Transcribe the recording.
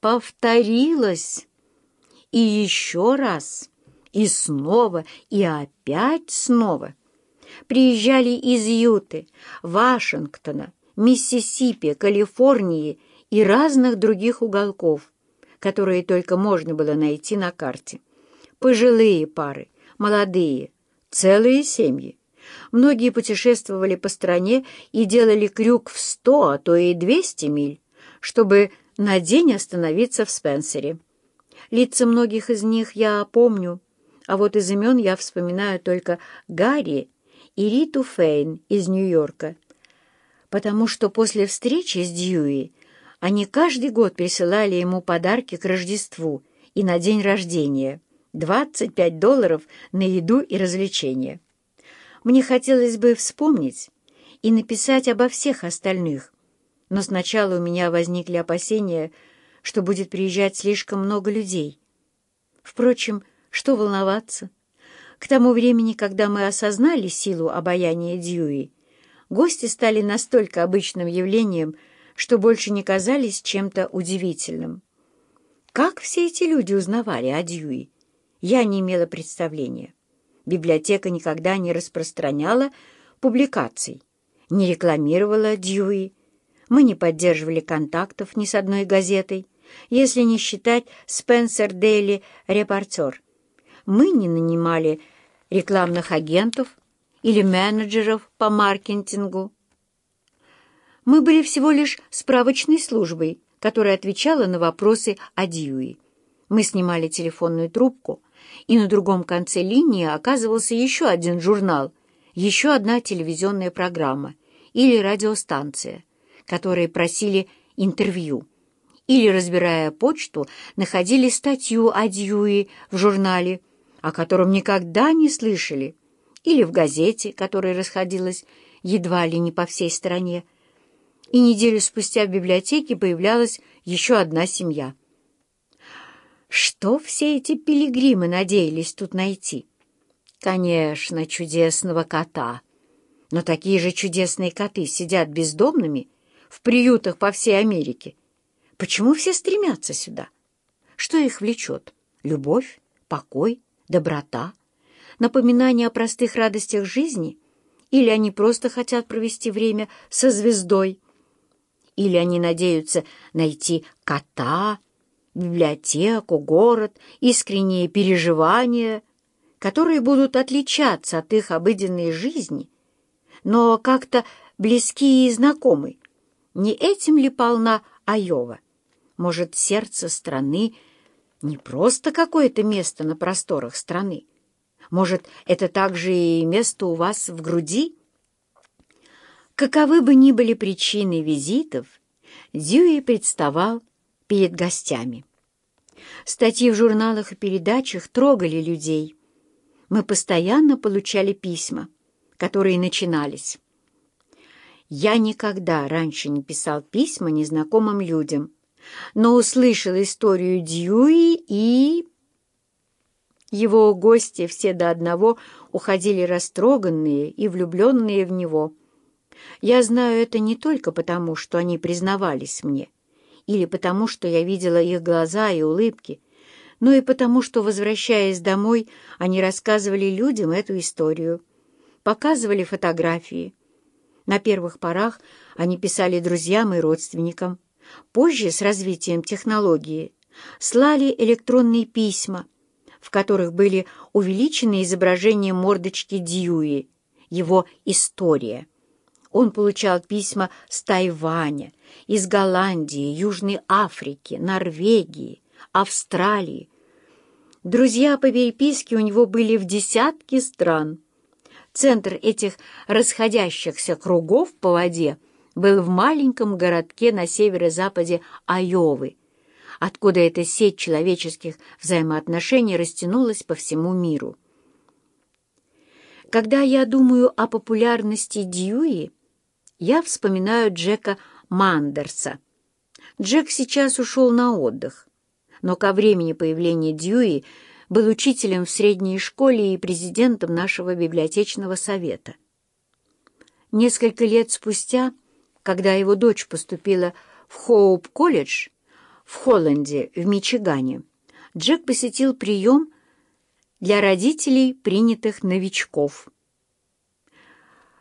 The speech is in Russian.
повторилось. И еще раз, и снова, и опять снова. Приезжали из Юты, Вашингтона, Миссисипи, Калифорнии и разных других уголков, которые только можно было найти на карте. Пожилые пары, молодые, целые семьи. Многие путешествовали по стране и делали крюк в сто, а то и двести миль, чтобы на день остановиться в Спенсере. Лица многих из них я помню, а вот из имен я вспоминаю только Гарри и Риту Фейн из Нью-Йорка, потому что после встречи с Дьюи они каждый год присылали ему подарки к Рождеству и на день рождения. 25 долларов на еду и развлечения. Мне хотелось бы вспомнить и написать обо всех остальных, но сначала у меня возникли опасения, что будет приезжать слишком много людей. Впрочем, что волноваться? К тому времени, когда мы осознали силу обаяния Дьюи, гости стали настолько обычным явлением, что больше не казались чем-то удивительным. Как все эти люди узнавали о Дьюи? Я не имела представления. Библиотека никогда не распространяла публикаций, не рекламировала Дьюи. Мы не поддерживали контактов ни с одной газетой, если не считать «Спенсер Дейли Репортер». Мы не нанимали рекламных агентов или менеджеров по маркетингу. Мы были всего лишь справочной службой, которая отвечала на вопросы о Дьюи. Мы снимали телефонную трубку, и на другом конце линии оказывался еще один журнал, еще одна телевизионная программа или радиостанция, которые просили интервью. Или, разбирая почту, находили статью о Дьюи в журнале, о котором никогда не слышали, или в газете, которая расходилась едва ли не по всей стране. И неделю спустя в библиотеке появлялась еще одна семья — что все эти пилигримы надеялись тут найти? Конечно, чудесного кота. Но такие же чудесные коты сидят бездомными в приютах по всей Америке. Почему все стремятся сюда? Что их влечет? Любовь, покой, доброта, напоминание о простых радостях жизни? Или они просто хотят провести время со звездой? Или они надеются найти кота, библиотеку, город, искренние переживания, которые будут отличаться от их обыденной жизни, но как-то близкие и знакомы. Не этим ли полна Айова? Может, сердце страны не просто какое-то место на просторах страны? Может, это также и место у вас в груди? Каковы бы ни были причины визитов, Дьюи представал перед гостями. Статьи в журналах и передачах трогали людей. Мы постоянно получали письма, которые начинались. Я никогда раньше не писал письма незнакомым людям, но услышал историю Дьюи и... Его гости все до одного уходили растроганные и влюбленные в него. Я знаю это не только потому, что они признавались мне, или потому, что я видела их глаза и улыбки, но и потому, что, возвращаясь домой, они рассказывали людям эту историю, показывали фотографии. На первых порах они писали друзьям и родственникам. Позже, с развитием технологии, слали электронные письма, в которых были увеличены изображения мордочки Дьюи, его история. Он получал письма с Тайваня, из Голландии, Южной Африки, Норвегии, Австралии. Друзья по переписке у него были в десятке стран. Центр этих расходящихся кругов по воде был в маленьком городке на северо-западе Айовы, откуда эта сеть человеческих взаимоотношений растянулась по всему миру. Когда я думаю о популярности Дьюи, я вспоминаю Джека Мандерса. Джек сейчас ушел на отдых, но ко времени появления Дьюи был учителем в средней школе и президентом нашего библиотечного совета. Несколько лет спустя, когда его дочь поступила в Хоуп-колледж, в Холланде, в Мичигане, Джек посетил прием для родителей принятых новичков –